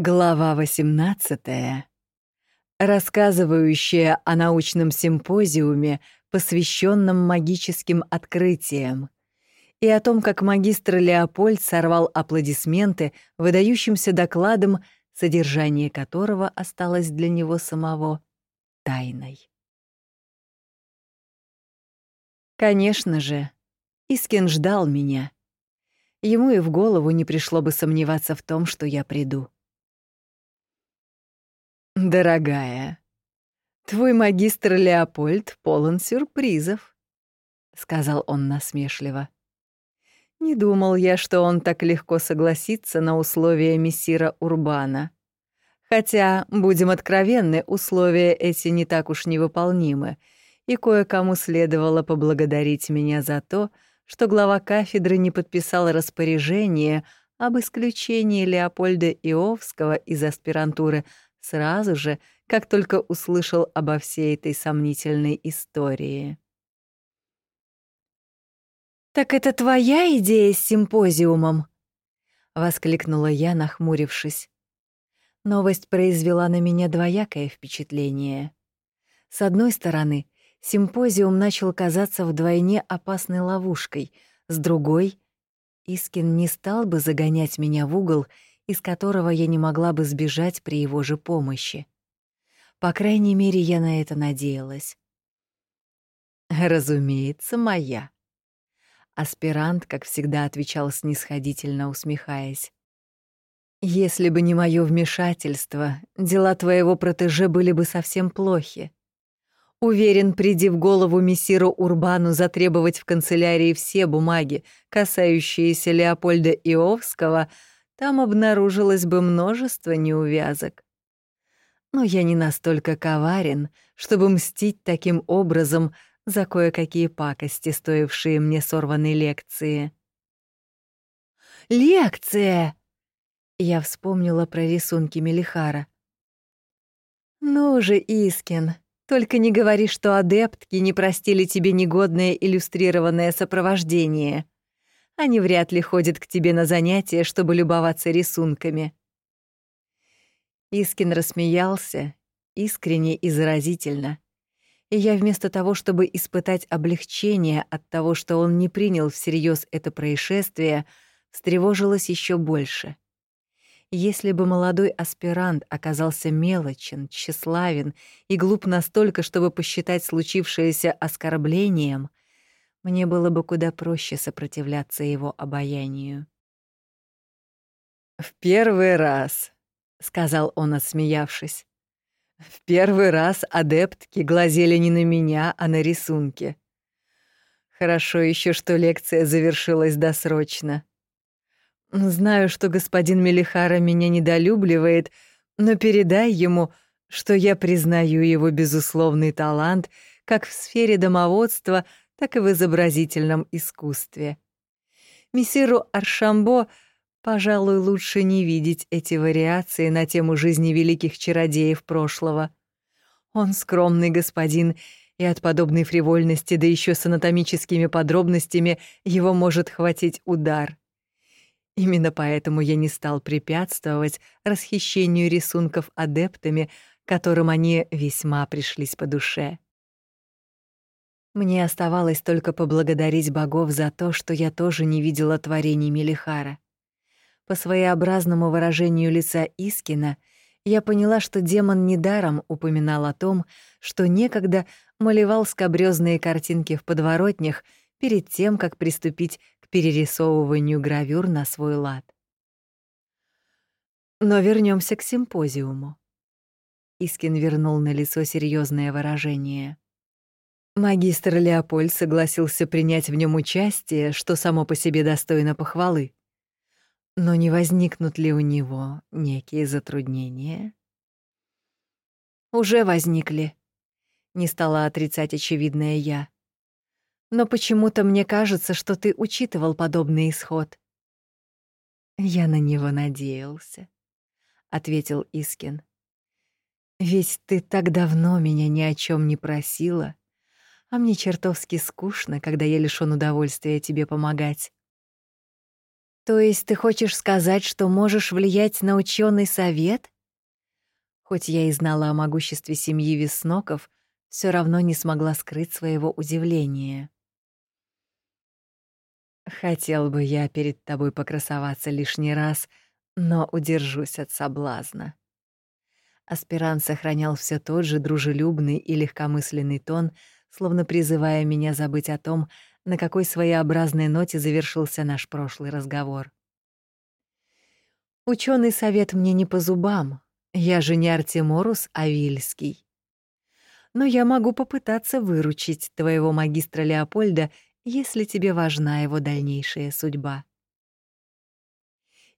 Глава 18. Рассказывающая о научном симпозиуме, посвященном магическим открытиям, и о том, как магистр Леопольд сорвал аплодисменты выдающимся докладом, содержание которого осталось для него самого тайной. Конечно же, Искин ждал меня. Ему и в голову не пришло бы сомневаться в том, что я приду. «Дорогая, твой магистр Леопольд полон сюрпризов», — сказал он насмешливо. «Не думал я, что он так легко согласится на условия мессира Урбана. Хотя, будем откровенны, условия эти не так уж невыполнимы, и кое-кому следовало поблагодарить меня за то, что глава кафедры не подписал распоряжение об исключении Леопольда Иовского из аспирантуры — сразу же, как только услышал обо всей этой сомнительной истории. «Так это твоя идея с симпозиумом?» — воскликнула я, нахмурившись. Новость произвела на меня двоякое впечатление. С одной стороны, симпозиум начал казаться вдвойне опасной ловушкой, с другой — Искин не стал бы загонять меня в угол из которого я не могла бы сбежать при его же помощи. По крайней мере, я на это надеялась. «Разумеется, моя». Аспирант, как всегда, отвечал снисходительно, усмехаясь. «Если бы не мое вмешательство, дела твоего протеже были бы совсем плохи. Уверен, приди в голову мессиру Урбану затребовать в канцелярии все бумаги, касающиеся Леопольда Иовского — там обнаружилось бы множество неувязок. Но я не настолько коварен, чтобы мстить таким образом за кое-какие пакости, стоившие мне сорванной лекции. «Лекция!» Я вспомнила про рисунки Мелихара. «Ну же, Искин, только не говори, что адептки не простили тебе негодное иллюстрированное сопровождение», они вряд ли ходят к тебе на занятия, чтобы любоваться рисунками». Искин рассмеялся, искренне и заразительно. И я вместо того, чтобы испытать облегчение от того, что он не принял всерьез это происшествие, встревожилась еще больше. Если бы молодой аспирант оказался мелочен, тщеславен и глуп настолько, чтобы посчитать случившееся оскорблением, мне было бы куда проще сопротивляться его обаянию. «В первый раз», — сказал он, отсмеявшись, «в первый раз адептки глазели не на меня, а на рисунки. Хорошо еще, что лекция завершилась досрочно. Знаю, что господин Мелихара меня недолюбливает, но передай ему, что я признаю его безусловный талант как в сфере домоводства, так и в изобразительном искусстве. Мессиру Аршамбо, пожалуй, лучше не видеть эти вариации на тему жизни великих чародеев прошлого. Он скромный господин, и от подобной фривольности, да еще с анатомическими подробностями, его может хватить удар. Именно поэтому я не стал препятствовать расхищению рисунков адептами, которым они весьма пришлись по душе. Мне оставалось только поблагодарить богов за то, что я тоже не видела творений Мелихара. По своеобразному выражению лица Искина я поняла, что демон недаром упоминал о том, что некогда малевал скобрёзные картинки в подворотнях перед тем, как приступить к перерисовыванию гравюр на свой лад. Но вернемся к симпозиуму. Искин вернул на лицо серьезное выражение. Магистр Леопольд согласился принять в нем участие, что само по себе достойно похвалы. Но не возникнут ли у него некие затруднения? Уже возникли. Не стала отрицать очевидное я. Но почему-то мне кажется, что ты учитывал подобный исход. Я на него надеялся, ответил Искин. Ведь ты так давно меня ни о чем не просила а мне чертовски скучно, когда я лишён удовольствия тебе помогать. То есть ты хочешь сказать, что можешь влиять на ученый совет? Хоть я и знала о могуществе семьи Весноков, все равно не смогла скрыть своего удивления. Хотел бы я перед тобой покрасоваться лишний раз, но удержусь от соблазна. Аспирант сохранял все тот же дружелюбный и легкомысленный тон, словно призывая меня забыть о том, на какой своеобразной ноте завершился наш прошлый разговор. Ученый совет мне не по зубам, я же не Артеморус Авильский. Но я могу попытаться выручить твоего магистра Леопольда, если тебе важна его дальнейшая судьба.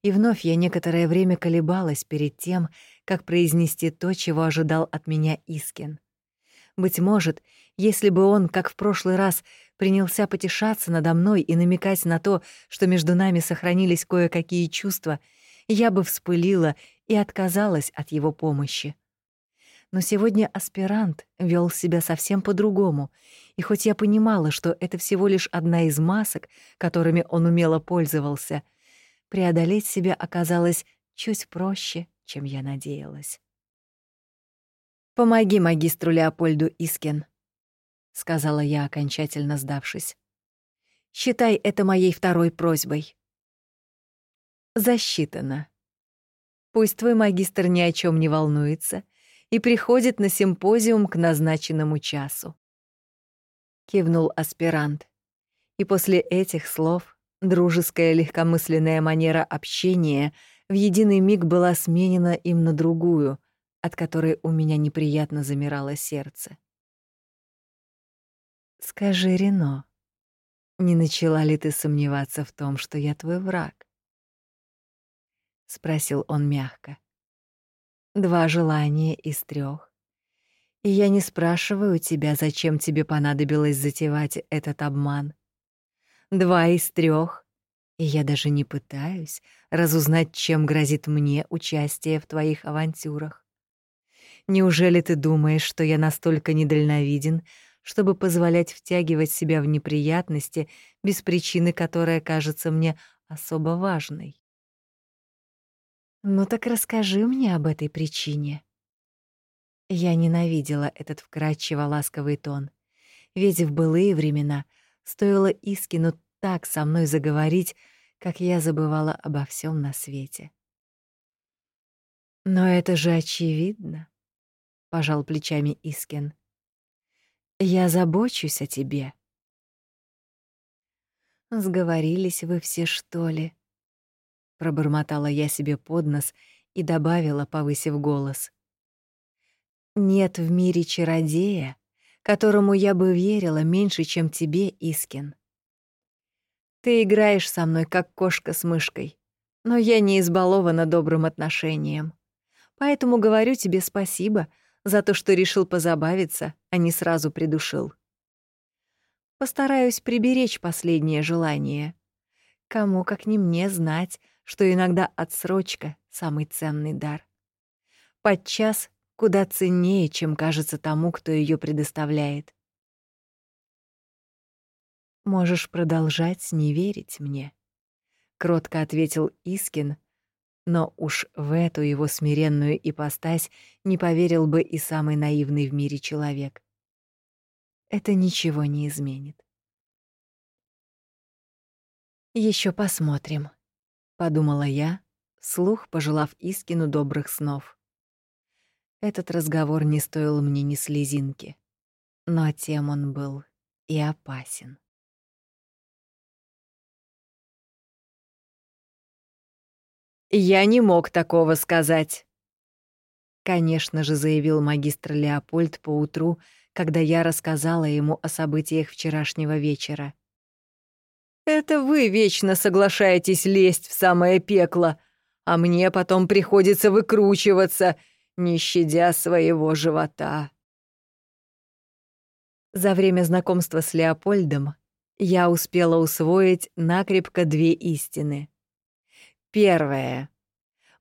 И вновь я некоторое время колебалась перед тем, как произнести то, чего ожидал от меня Искин. Быть может, если бы он, как в прошлый раз, принялся потешаться надо мной и намекать на то, что между нами сохранились кое-какие чувства, я бы вспылила и отказалась от его помощи. Но сегодня аспирант вел себя совсем по-другому, и хоть я понимала, что это всего лишь одна из масок, которыми он умело пользовался, преодолеть себя оказалось чуть проще, чем я надеялась. «Помоги магистру Леопольду Искин», — сказала я, окончательно сдавшись. «Считай это моей второй просьбой». «Засчитано. Пусть твой магистр ни о чем не волнуется и приходит на симпозиум к назначенному часу. Кивнул аспирант. И после этих слов дружеская легкомысленная манера общения в единый миг была сменена им на другую, от которой у меня неприятно замирало сердце. «Скажи, Рено, не начала ли ты сомневаться в том, что я твой враг?» — спросил он мягко. «Два желания из трех. И я не спрашиваю тебя, зачем тебе понадобилось затевать этот обман. Два из трех, и я даже не пытаюсь разузнать, чем грозит мне участие в твоих авантюрах. Неужели ты думаешь, что я настолько недальновиден, чтобы позволять втягивать себя в неприятности без причины, которая кажется мне особо важной? Ну так расскажи мне об этой причине. Я ненавидела этот вкрадчиво ласковый тон, ведь в былые времена стоило Искину так со мной заговорить, как я забывала обо всем на свете. Но это же очевидно, пожал плечами Искин. Я забочусь о тебе. Сговорились вы все, что ли? пробормотала я себе под нос и добавила, повысив голос. Нет в мире чародея, которому я бы верила меньше, чем тебе, Искин. Ты играешь со мной, как кошка с мышкой, но я не избалована добрым отношением. Поэтому говорю тебе спасибо за то, что решил позабавиться, а не сразу придушил. Постараюсь приберечь последнее желание. Кому, как не мне, знать, что иногда отсрочка — самый ценный дар. Подчас куда ценнее, чем кажется тому, кто ее предоставляет. «Можешь продолжать не верить мне», — кротко ответил Искин, но уж в эту его смиренную ипостась не поверил бы и самый наивный в мире человек. Это ничего не изменит. Еще посмотрим подумала я, слух пожелав Искину добрых снов. Этот разговор не стоил мне ни слезинки, но тем он был и опасен. «Я не мог такого сказать», — конечно же заявил магистр Леопольд поутру, когда я рассказала ему о событиях вчерашнего вечера. Это вы вечно соглашаетесь лезть в самое пекло, а мне потом приходится выкручиваться, не щадя своего живота. За время знакомства с Леопольдом я успела усвоить накрепко две истины. Первая.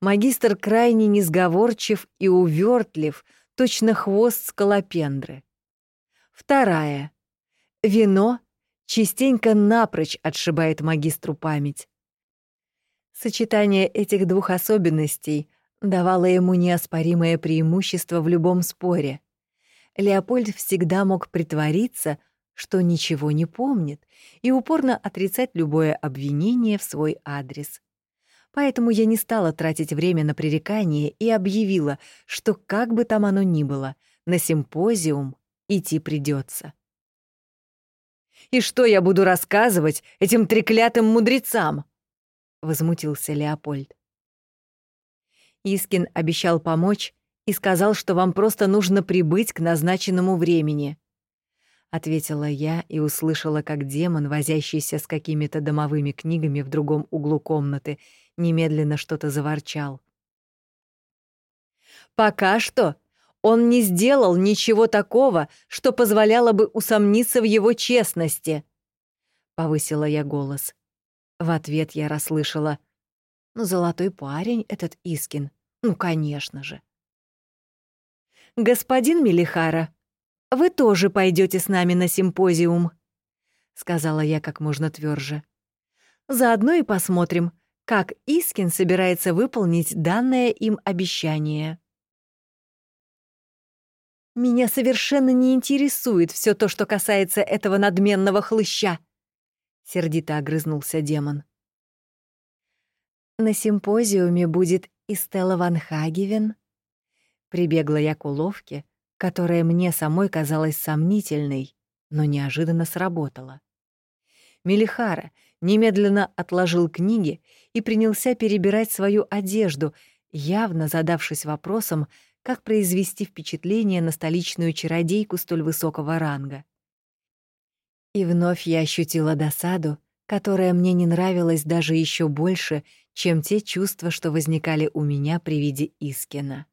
Магистр крайне несговорчив и увертлив, точно хвост скалопендры. Вторая. Вино частенько напрочь отшибает магистру память. Сочетание этих двух особенностей давало ему неоспоримое преимущество в любом споре. Леопольд всегда мог притвориться, что ничего не помнит, и упорно отрицать любое обвинение в свой адрес. Поэтому я не стала тратить время на пререкание и объявила, что как бы там оно ни было, на симпозиум идти придется. «И что я буду рассказывать этим треклятым мудрецам?» — возмутился Леопольд. Искин обещал помочь и сказал, что вам просто нужно прибыть к назначенному времени. Ответила я и услышала, как демон, возящийся с какими-то домовыми книгами в другом углу комнаты, немедленно что-то заворчал. «Пока что он не сделал ничего такого, что позволяло бы усомниться в его честности», — повысила я голос. В ответ я расслышала. «Ну, золотой парень этот Искин. Ну, конечно же». «Господин Мелихара, вы тоже пойдете с нами на симпозиум», — сказала я как можно тверже. «Заодно и посмотрим, как Искин собирается выполнить данное им обещание». «Меня совершенно не интересует все то, что касается этого надменного хлыща», — сердито огрызнулся демон. «На симпозиуме будет и Ван Хагевен?» Прибегла я к уловке, которая мне самой казалась сомнительной, но неожиданно сработала. Мелихара немедленно отложил книги и принялся перебирать свою одежду, явно задавшись вопросом, как произвести впечатление на столичную чародейку столь высокого ранга. И вновь я ощутила досаду, которая мне не нравилась даже еще больше, чем те чувства, что возникали у меня при виде Искина.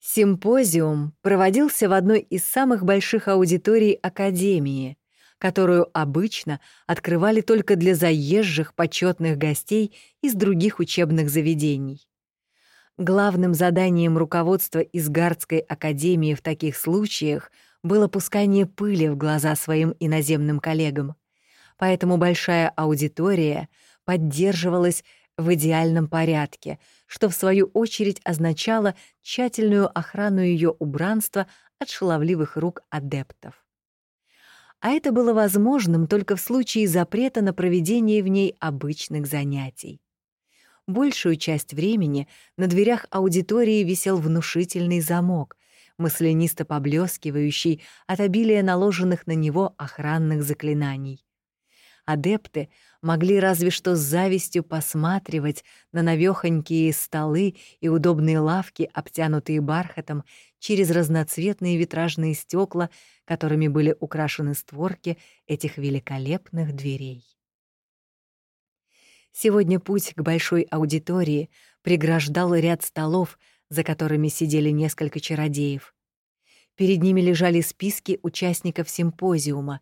Симпозиум проводился в одной из самых больших аудиторий Академии, которую обычно открывали только для заезжих почетных гостей из других учебных заведений. Главным заданием руководства Изгардской академии в таких случаях было пускание пыли в глаза своим иноземным коллегам. Поэтому большая аудитория поддерживалась в идеальном порядке, что в свою очередь означало тщательную охрану ее убранства от шаловливых рук адептов. А это было возможным только в случае запрета на проведение в ней обычных занятий. Большую часть времени на дверях аудитории висел внушительный замок, маслянисто поблескивающий от обилия наложенных на него охранных заклинаний. Адепты могли разве что с завистью посматривать на навёхонькие столы и удобные лавки, обтянутые бархатом, через разноцветные витражные стекла, которыми были украшены створки этих великолепных дверей. Сегодня путь к большой аудитории преграждал ряд столов, за которыми сидели несколько чародеев. Перед ними лежали списки участников симпозиума,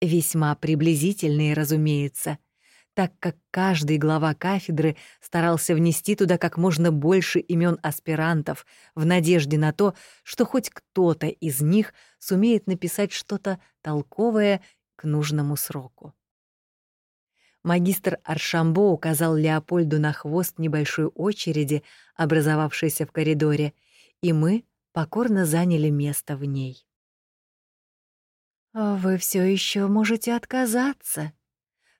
весьма приблизительные, разумеется, так как каждый глава кафедры старался внести туда как можно больше имен аспирантов в надежде на то, что хоть кто-то из них сумеет написать что-то толковое к нужному сроку. Магистр Аршамбо указал Леопольду на хвост небольшой очереди, образовавшейся в коридоре, и мы покорно заняли место в ней. «А «Вы все еще можете отказаться», —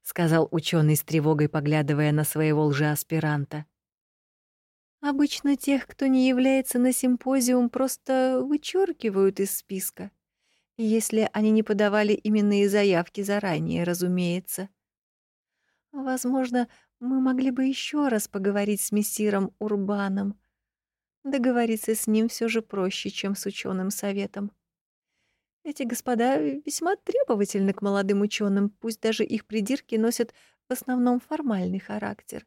сказал ученый с тревогой, поглядывая на своего лжеаспиранта. «Обычно тех, кто не является на симпозиум, просто вычеркивают из списка, если они не подавали именные заявки заранее, разумеется». Возможно, мы могли бы еще раз поговорить с мессиром Урбаном. Договориться с ним все же проще, чем с ученым советом. Эти господа весьма требовательны к молодым ученым, пусть даже их придирки носят в основном формальный характер.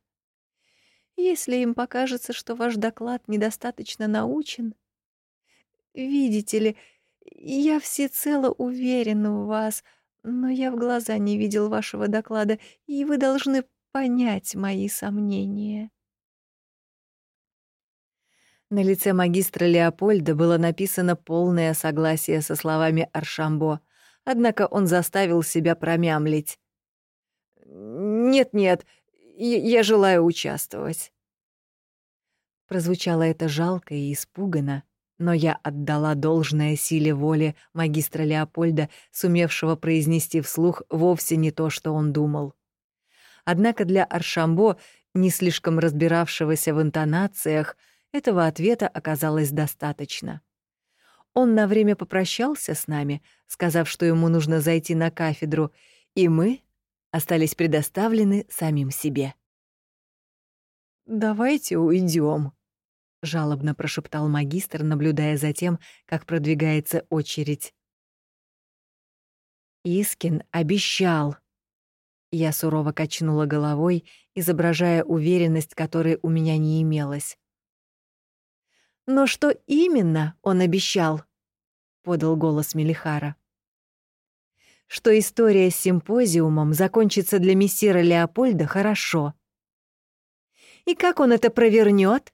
Если им покажется, что ваш доклад недостаточно научен... Видите ли, я всецело уверен в вас — но я в глаза не видел вашего доклада, и вы должны понять мои сомнения». На лице магистра Леопольда было написано полное согласие со словами Аршамбо, однако он заставил себя промямлить. Нет-нет, я желаю участвовать. Прозвучало это жалко и испуганно, но я отдала должное силе воли магистра Леопольда, сумевшего произнести вслух вовсе не то, что он думал. Однако для Аршамбо, не слишком разбиравшегося в интонациях, этого ответа оказалось достаточно. Он на время попрощался с нами, сказав, что ему нужно зайти на кафедру, и мы остались предоставлены самим себе. «Давайте уйдем, жалобно прошептал магистр, наблюдая за тем, как продвигается очередь. Искин обещал. Я сурово качнула головой, изображая уверенность, которой у меня не имелось. Но что именно он обещал? подал голос Мелихара. Что история с симпозиумом закончится для мессира Леопольда хорошо. И как он это провернет?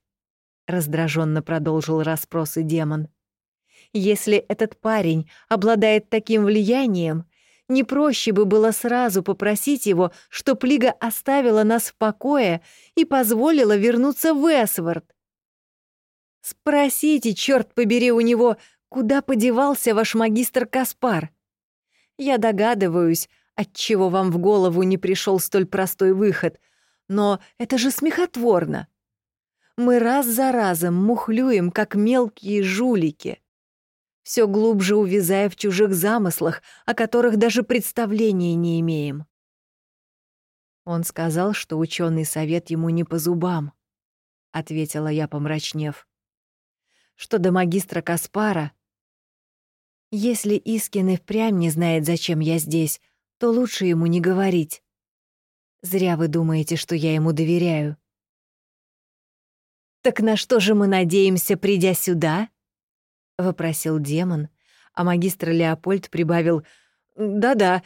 раздраженно продолжил расспросы демон. Если этот парень обладает таким влиянием, не проще бы было сразу попросить его, чтоб Лига оставила нас в покое и позволила вернуться в Эсвард. Спросите, черт побери, у него, куда подевался ваш магистр Каспар? Я догадываюсь, отчего вам в голову не пришел столь простой выход, но это же смехотворно. Мы раз за разом мухлюем, как мелкие жулики, все глубже увязая в чужих замыслах, о которых даже представления не имеем. Он сказал, что ученый совет ему не по зубам, — ответила я, помрачнев что до магистра Каспара... Если Искин и впрямь не знает, зачем я здесь, то лучше ему не говорить. Зря вы думаете, что я ему доверяю. «Так на что же мы надеемся, придя сюда?» — вопросил демон, а магистр Леопольд прибавил «Да-да,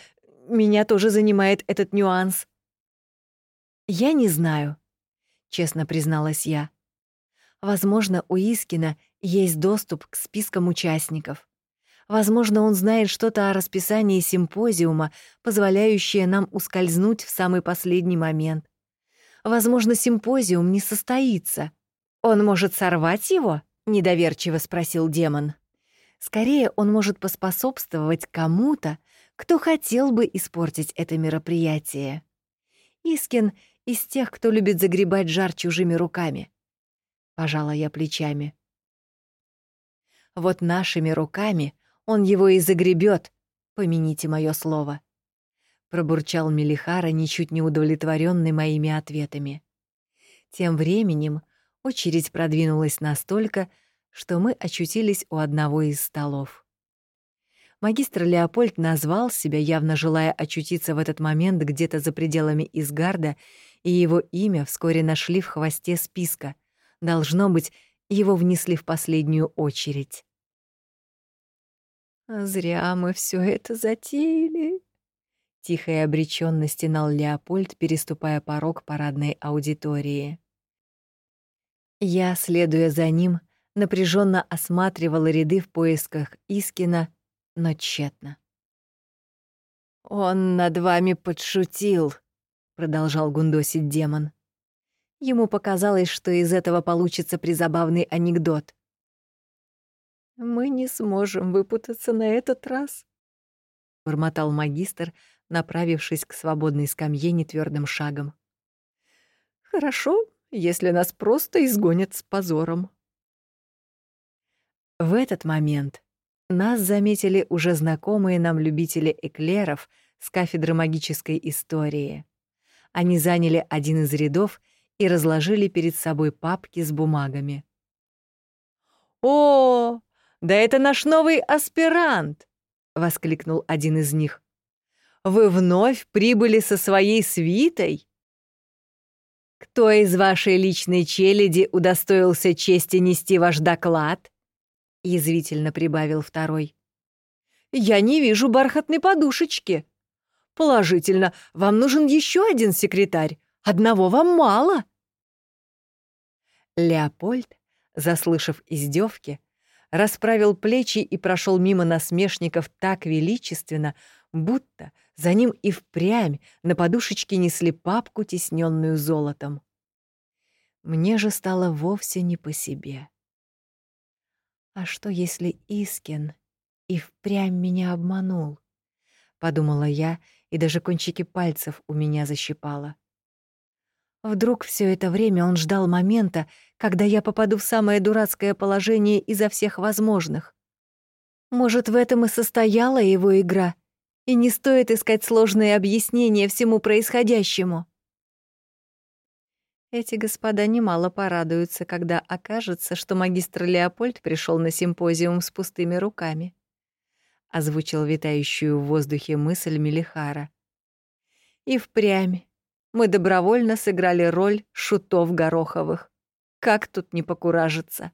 меня тоже занимает этот нюанс». «Я не знаю», — честно призналась я. Возможно, у Искина есть доступ к спискам участников. Возможно, он знает что-то о расписании симпозиума, позволяющее нам ускользнуть в самый последний момент. Возможно, симпозиум не состоится. Он может сорвать его? недоверчиво спросил демон. Скорее, он может поспособствовать кому-то, кто хотел бы испортить это мероприятие. Искин из тех, кто любит загребать жар чужими руками. Пожала я плечами. Вот нашими руками он его и загребет, помяните мое слово. Пробурчал Мелихара, ничуть не удовлетворенный моими ответами. Тем временем очередь продвинулась настолько, что мы очутились у одного из столов. Магистр Леопольд назвал себя, явно желая очутиться в этот момент где-то за пределами Изгарда, и его имя вскоре нашли в хвосте списка. Должно быть, его внесли в последнюю очередь. «А «Зря мы все это затеяли», — тихо и обречённо стенал Леопольд, переступая порог парадной аудитории. Я, следуя за ним, напряженно осматривала ряды в поисках Искина, но тщетно. «Он над вами подшутил», — продолжал гундосить демон. Ему показалось, что из этого получится призабавный анекдот. «Мы не сможем выпутаться на этот раз», — бормотал магистр, направившись к свободной скамье нетвёрдым шагом. «Хорошо, если нас просто изгонят с позором». В этот момент нас заметили уже знакомые нам любители эклеров с кафедры магической истории. Они заняли один из рядов — и разложили перед собой папки с бумагами. «О, да это наш новый аспирант!» — воскликнул один из них. «Вы вновь прибыли со своей свитой?» «Кто из вашей личной челяди удостоился чести нести ваш доклад?» — язвительно прибавил второй. «Я не вижу бархатной подушечки. Положительно, вам нужен еще один секретарь. Одного вам мало!» Леопольд, заслышав издевки, расправил плечи и прошел мимо насмешников так величественно, будто за ним и впрямь на подушечке несли папку, тесненную золотом. Мне же стало вовсе не по себе. А что, если Искин и впрямь меня обманул? Подумала я, и даже кончики пальцев у меня защипало. Вдруг все это время он ждал момента, когда я попаду в самое дурацкое положение изо всех возможных. Может, в этом и состояла его игра, и не стоит искать сложные объяснения всему происходящему. Эти господа немало порадуются, когда окажется, что магистр Леопольд пришел на симпозиум с пустыми руками. Озвучил витающую в воздухе мысль Мелихара. И впрямь мы добровольно сыграли роль шутов Гороховых. Как тут не покуражиться?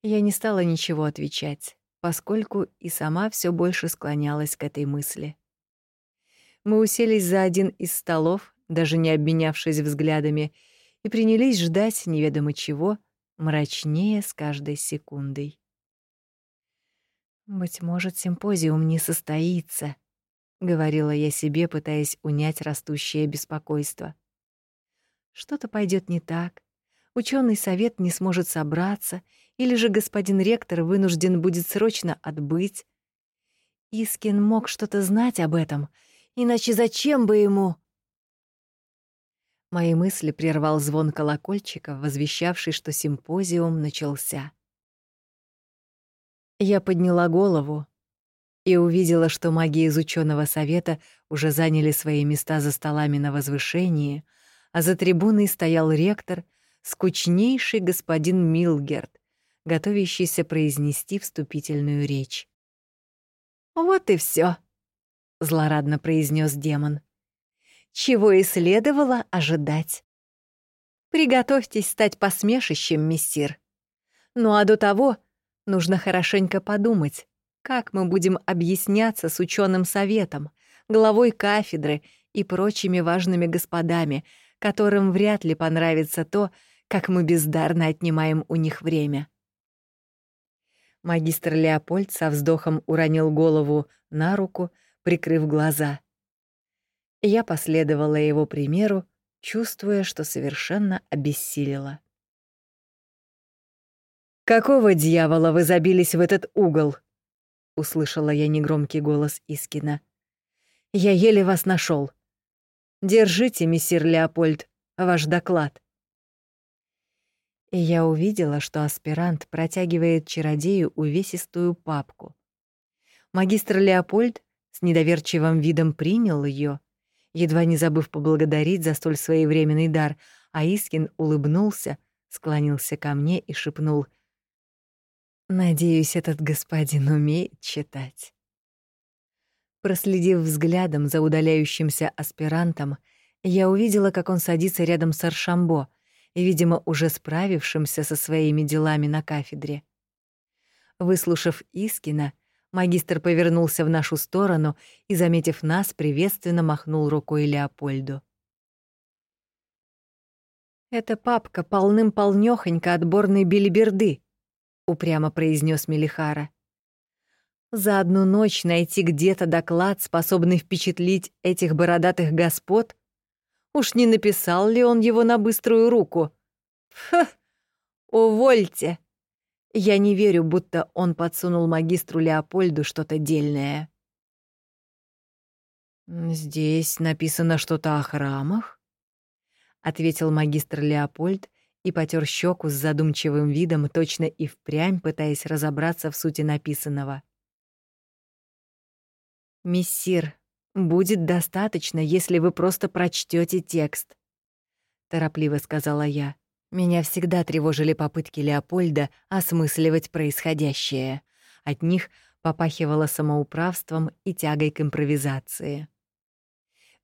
Я не стала ничего отвечать, поскольку и сама все больше склонялась к этой мысли. Мы уселись за один из столов, даже не обменявшись взглядами, и принялись ждать неведомо чего, мрачнее с каждой секундой. «Быть может, симпозиум не состоится», — говорила я себе, пытаясь унять растущее беспокойство. «Что-то пойдет не так, ученый совет не сможет собраться, или же господин ректор вынужден будет срочно отбыть. Искин мог что-то знать об этом, иначе зачем бы ему...» Мои мысли прервал звон колокольчика, возвещавший, что симпозиум начался. Я подняла голову и увидела, что маги из ученого совета уже заняли свои места за столами на возвышении, а за трибуной стоял ректор, скучнейший господин Милгерт, готовящийся произнести вступительную речь. «Вот и все, злорадно произнес демон чего и следовало ожидать. Приготовьтесь стать посмешищем, мистер. Ну а до того нужно хорошенько подумать, как мы будем объясняться с ученым советом, главой кафедры и прочими важными господами, которым вряд ли понравится то, как мы бездарно отнимаем у них время. Магистр Леопольд со вздохом уронил голову на руку, прикрыв глаза. Я последовала его примеру, чувствуя, что совершенно обессилила. «Какого дьявола вы забились в этот угол?» — услышала я негромкий голос Искина. «Я еле вас нашел. Держите, мессир Леопольд, ваш доклад». И я увидела, что аспирант протягивает чародею увесистую папку. Магистр Леопольд с недоверчивым видом принял ее едва не забыв поблагодарить за столь своевременный дар, а Искин улыбнулся, склонился ко мне и шепнул «Надеюсь, этот господин умеет читать». Проследив взглядом за удаляющимся аспирантом, я увидела, как он садится рядом с Аршамбо, видимо, уже справившимся со своими делами на кафедре. Выслушав Искина, Магистр повернулся в нашу сторону и, заметив нас, приветственно махнул рукой Леопольду. «Эта папка полным-полнёхонько отборной билиберды», — упрямо произнес Мелихара. «За одну ночь найти где-то доклад, способный впечатлить этих бородатых господ? Уж не написал ли он его на быструю руку? Фу! Увольте!» Я не верю, будто он подсунул магистру Леопольду что-то дельное. «Здесь написано что-то о храмах?» — ответил магистр Леопольд и потер щеку с задумчивым видом, точно и впрямь пытаясь разобраться в сути написанного. «Мессир, будет достаточно, если вы просто прочтете текст», — торопливо сказала я. Меня всегда тревожили попытки Леопольда осмысливать происходящее. От них попахивало самоуправством и тягой к импровизации.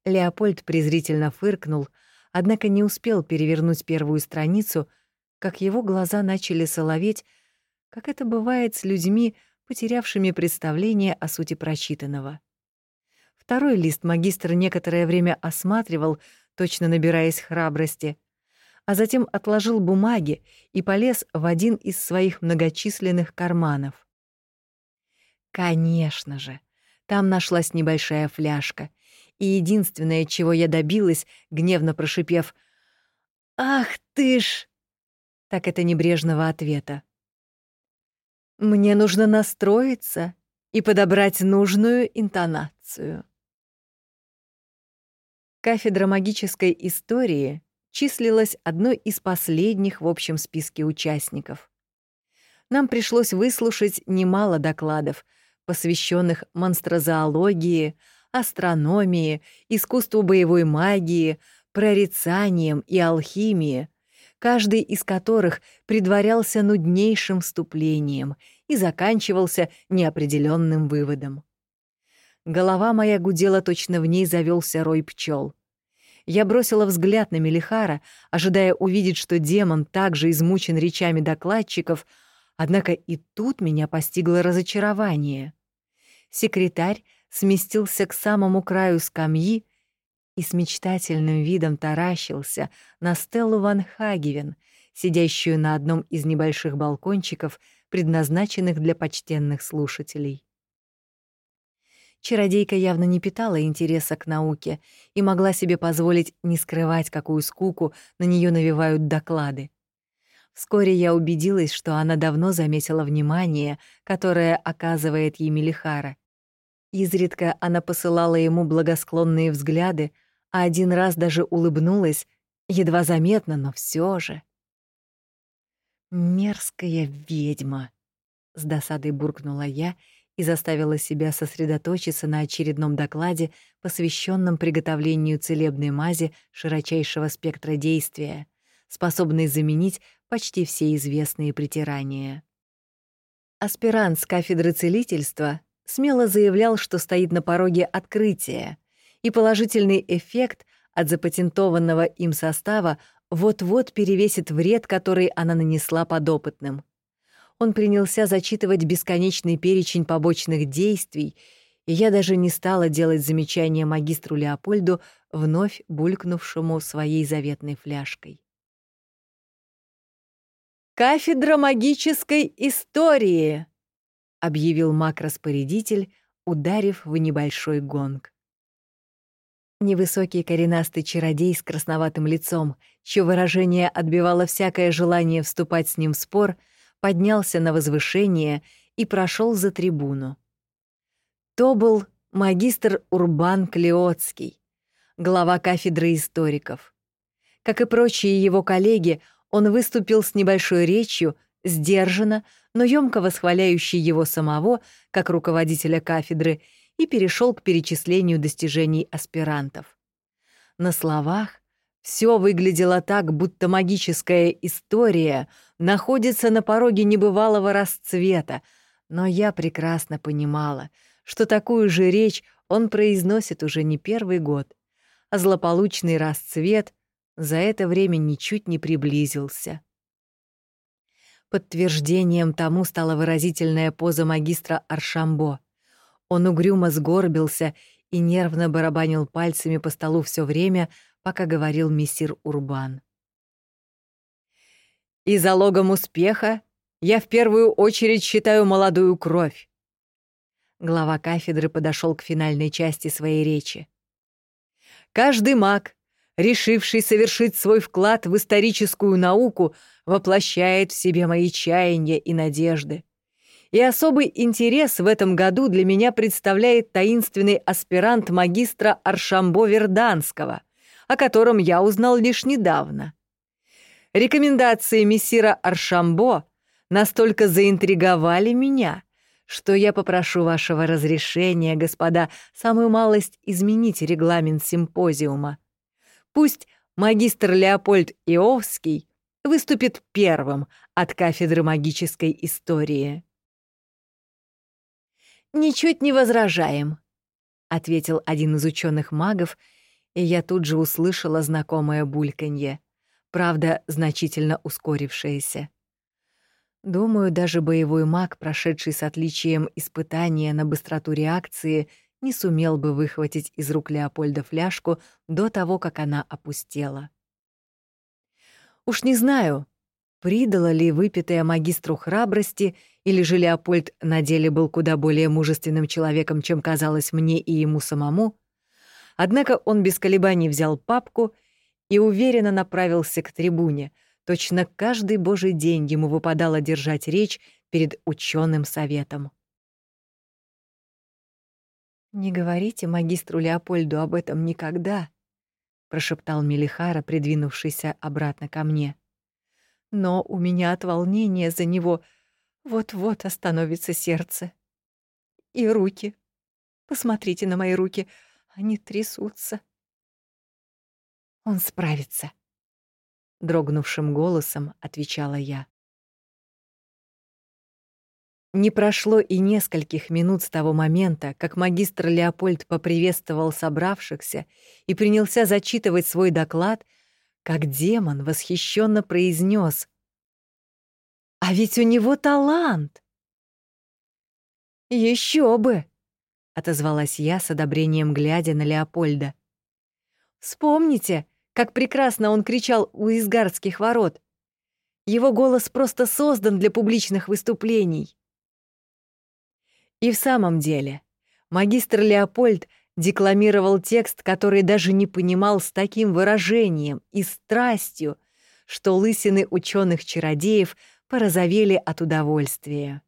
Леопольд презрительно фыркнул, однако не успел перевернуть первую страницу, как его глаза начали соловеть, как это бывает с людьми, потерявшими представление о сути прочитанного. Второй лист магистр некоторое время осматривал, точно набираясь храбрости — а затем отложил бумаги и полез в один из своих многочисленных карманов. Конечно же, Там нашлась небольшая фляжка, и единственное, чего я добилась, гневно прошипев «Ах ты ж!» так это небрежного ответа. «Мне нужно настроиться и подобрать нужную интонацию». Кафедра магической истории числилась одной из последних в общем списке участников. Нам пришлось выслушать немало докладов, посвященных монстрозоологии, астрономии, искусству боевой магии, прорицаниям и алхимии, каждый из которых предварялся нуднейшим вступлением и заканчивался неопределенным выводом. Голова моя гудела, точно в ней завелся рой пчел. Я бросила взгляд на Мелихара, ожидая увидеть, что демон также измучен речами докладчиков, однако и тут меня постигло разочарование. Секретарь сместился к самому краю скамьи и с мечтательным видом таращился на Стеллу Ван Хагевен, сидящую на одном из небольших балкончиков, предназначенных для почтенных слушателей. Чародейка явно не питала интереса к науке и могла себе позволить не скрывать, какую скуку на нее навевают доклады. Вскоре я убедилась, что она давно заметила внимание, которое оказывает ей Мелихара. Изредка она посылала ему благосклонные взгляды, а один раз даже улыбнулась, едва заметно, но все же. «Мерзкая ведьма!» — с досадой буркнула я и заставила себя сосредоточиться на очередном докладе, посвященном приготовлению целебной мази широчайшего спектра действия, способной заменить почти все известные притирания. Аспирант с кафедры целительства смело заявлял, что стоит на пороге открытия, и положительный эффект от запатентованного им состава вот-вот перевесит вред, который она нанесла подопытным. Он принялся зачитывать бесконечный перечень побочных действий, и я даже не стала делать замечания магистру Леопольду, вновь булькнувшему своей заветной фляжкой. «Кафедра магической истории!» — объявил маг-распорядитель, ударив в небольшой гонг. Невысокий коренастый чародей с красноватым лицом, чье выражение отбивало всякое желание вступать с ним в спор, поднялся на возвышение и прошел за трибуну. То был магистр Урбан Клеоцкий, глава кафедры историков. Как и прочие его коллеги, он выступил с небольшой речью, сдержанно, но ёмко восхваляющий его самого, как руководителя кафедры, и перешел к перечислению достижений аспирантов. На словах все выглядело так, будто магическая история находится на пороге небывалого расцвета, но я прекрасно понимала, что такую же речь он произносит уже не первый год, а злополучный расцвет за это время ничуть не приблизился. Подтверждением тому стала выразительная поза магистра Аршамбо — он угрюмо сгорбился и нервно барабанил пальцами по столу все время, пока говорил мессир Урбан. «И залогом успеха я в первую очередь считаю молодую кровь». Глава кафедры подошел к финальной части своей речи. «Каждый маг, решивший совершить свой вклад в историческую науку, воплощает в себе мои чаяния и надежды и особый интерес в этом году для меня представляет таинственный аспирант магистра Аршамбо Верданского, о котором я узнал лишь недавно. Рекомендации мессира Аршамбо настолько заинтриговали меня, что я попрошу вашего разрешения, господа, самую малость изменить регламент симпозиума. Пусть магистр Леопольд Иовский выступит первым от кафедры магической истории. «Ничуть не возражаем», — ответил один из ученых магов, и я тут же услышала знакомое бульканье, правда, значительно ускорившееся. Думаю, даже боевой маг, прошедший с отличием испытания на быстроту реакции, не сумел бы выхватить из рук Леопольда фляжку до того, как она опустела. Уж не знаю, придало ли выпитое магистру храбрости, или же Леопольд на деле был куда более мужественным человеком, чем казалось мне и ему самому. Однако он без колебаний взял папку и уверенно направился к трибуне. Точно каждый божий день ему выпадало держать речь перед ученым советом. «Не говорите магистру Леопольду об этом никогда», — прошептал Мелихара, придвинувшийся обратно ко мне. «Но у меня от волнения за него вот-вот остановится сердце. И руки. Посмотрите на мои руки, они трясутся». «Он справится», — дрогнувшим голосом отвечала я. Не прошло и нескольких минут с того момента, как магистр Леопольд поприветствовал собравшихся и принялся зачитывать свой доклад, как демон восхищенно произнес: «А ведь у него талант!» Еще бы!» — отозвалась я с одобрением, глядя на Леопольда. «Вспомните, как прекрасно он кричал у изгардских ворот. Его голос просто создан для публичных выступлений». И в самом деле, магистр Леопольд декламировал текст, который даже не понимал с таким выражением и страстью, что лысины ученых чародеев порозовели от удовольствия.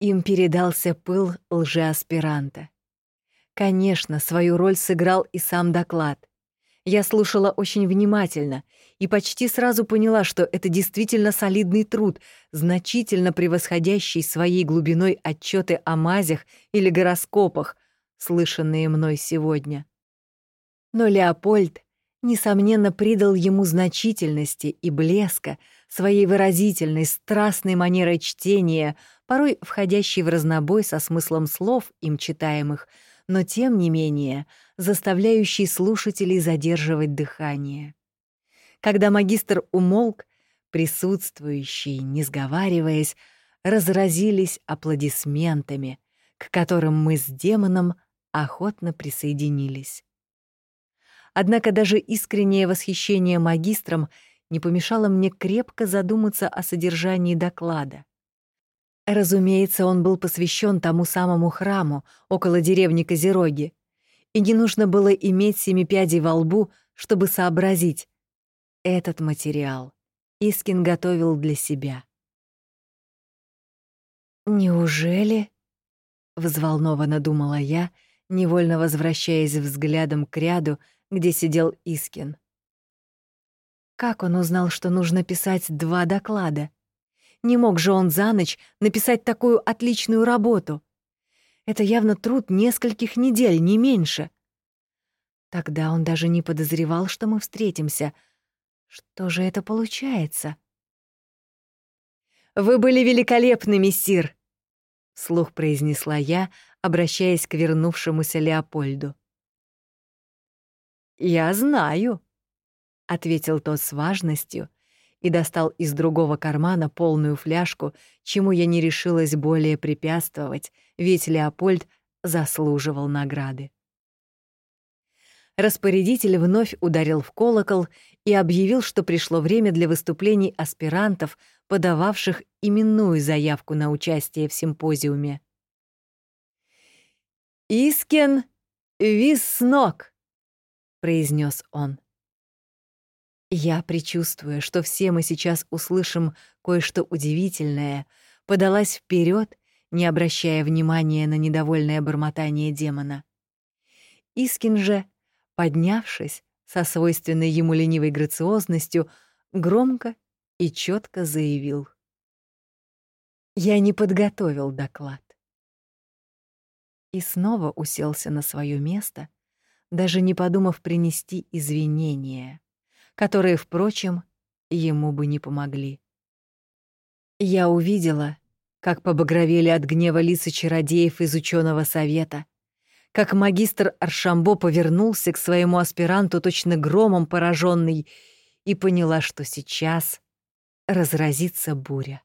Им передался пыл лжеаспиранта. Конечно, свою роль сыграл и сам доклад. Я слушала очень внимательно и почти сразу поняла, что это действительно солидный труд, значительно превосходящий своей глубиной отчеты о мазях или гороскопах, слышанные мной сегодня. Но Леопольд, несомненно, придал ему значительности и блеска своей выразительной, страстной манерой чтения, порой входящей в разнобой со смыслом слов, им читаемых, но тем не менее — заставляющий слушателей задерживать дыхание. Когда магистр умолк, присутствующие, не сговариваясь, разразились аплодисментами, к которым мы с демоном охотно присоединились. Однако даже искреннее восхищение магистром не помешало мне крепко задуматься о содержании доклада. Разумеется, он был посвящен тому самому храму около деревни Козероги, и не нужно было иметь семи пядей во лбу, чтобы сообразить. Этот материал Искин готовил для себя. «Неужели?» — взволнованно думала я, невольно возвращаясь взглядом к ряду, где сидел Искин. Как он узнал, что нужно писать два доклада? Не мог же он за ночь написать такую отличную работу. Это явно труд нескольких недель, не меньше. Тогда он даже не подозревал, что мы встретимся. Что же это получается? «Вы были великолепны, мессир!» — слух произнесла я, обращаясь к вернувшемуся Леопольду. «Я знаю», — ответил тот с важностью и достал из другого кармана полную фляжку, чему я не решилась более препятствовать, ведь Леопольд заслуживал награды. Распорядитель вновь ударил в колокол и объявил, что пришло время для выступлений аспирантов, подававших именную заявку на участие в симпозиуме. «Искен Виснок», — произнес он. Я, предчувствуя, что все мы сейчас услышим кое-что удивительное, подалась вперед, не обращая внимания на недовольное бормотание демона. Искин же, поднявшись со свойственной ему ленивой грациозностью, громко и четко заявил. «Я не подготовил доклад». И снова уселся на свое место, даже не подумав принести извинения которые, впрочем, ему бы не помогли. Я увидела, как побагровели от гнева лица чародеев из ученого совета, как магистр Аршамбо повернулся к своему аспиранту точно громом пораженный и поняла, что сейчас разразится буря.